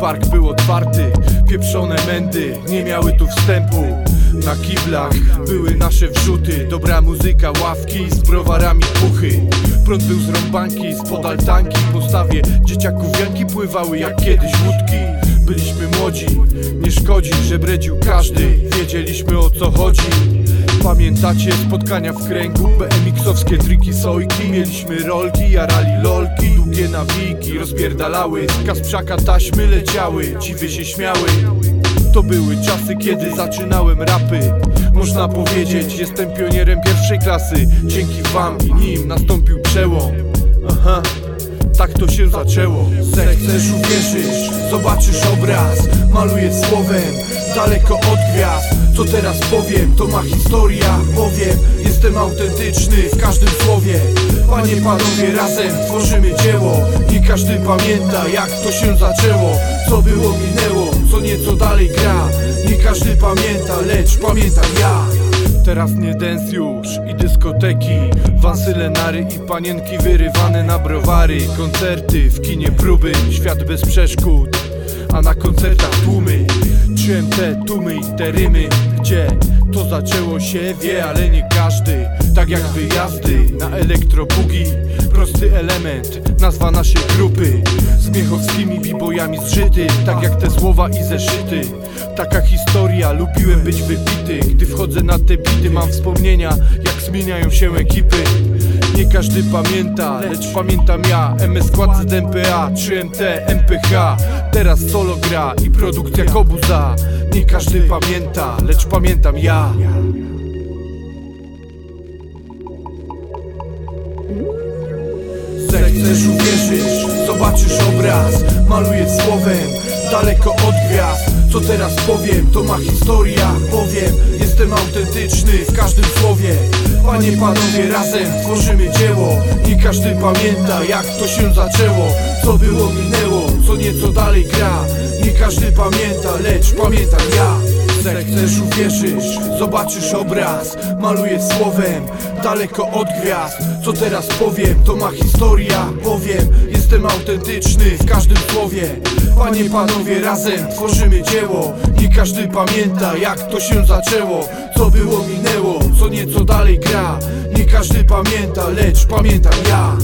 park był otwarty Pieprzone mędy nie miały tu wstępu. Na kiblach były nasze wrzuty Dobra muzyka, ławki z browarami puchy. Prąd był z rąbanki, spod altanki Po stawie dzieciaków wianki pływały jak kiedyś łódki. Byliśmy młodzi, nie szkodzi, że bredził każdy Wiedzieliśmy o co chodzi Pamiętacie spotkania w kręgu? BMX-owskie triki sojki. Mieliśmy rolki, jarali lolki Długie nawiki rozpierdalały. Z kasprzaka taśmy leciały Dziwy się śmiały. To były czasy, kiedy zaczynałem rapy. Można powiedzieć, jestem pionierem pierwszej klasy. Dzięki wam i nim nastąpił przełom. Aha, tak to się zaczęło. Zechcesz uwierzysz, zobaczysz obraz Maluję słowem, daleko od gwiazd. Co teraz powiem, to ma historia. Powiem, jestem autentyczny w każdym słowie. Panie, panowie, razem tworzymy dzieło. Nie każdy pamięta, jak to się zaczęło. Co było, minęło, co nieco dalej gra. Nie każdy pamięta, lecz pamiętam ja. Teraz nie dens już i dyskoteki. Wansylenary i panienki wyrywane na browary. Koncerty, w kinie próby, świat bez przeszkód A na koncertach tłumy. Czułem te tłumy i te rymy Gdzie to zaczęło się wie, ale nie każdy. Tak jak wyjazdy na elektrobugi. Prosty element, nazwa naszej grupy. Z miechowskimi bibojami zżyty Tak jak te słowa i zeszyty. Taka historia, lubiłem być wybity. Gdy wchodzę na te bity mam wspomnienia Jak zmieniają się ekipy nie każdy pamięta, lecz pamiętam ja. MS skład z MPA, 3MT, MPH Teraz solo gra i produkcja kobuza Nie każdy pamięta, lecz pamiętam ja. Zechcesz uwierzysz, zobaczysz obraz. Maluję słowem, daleko od gwiazd Co teraz powiem, to ma historia Powiem, jestem autentyczny w każdym słowie. Panie, panowie, razem tworzymy dzieło. Nie każdy pamięta, jak to się zaczęło. Co było, minęło, co nieco dalej gra. Nie każdy pamięta, lecz pamiętam ja Zechcesz uwierzysz, zobaczysz obraz Maluję słowem, daleko od gwiazd. Co teraz powiem, to ma historia. Powiem, jestem autentyczny w każdym słowie. Panie, panowie, razem tworzymy dzieło. Nie każdy pamięta, jak to się zaczęło. Co było, minęło, co nieco dalej gra. Nie każdy pamięta, lecz pamiętam ja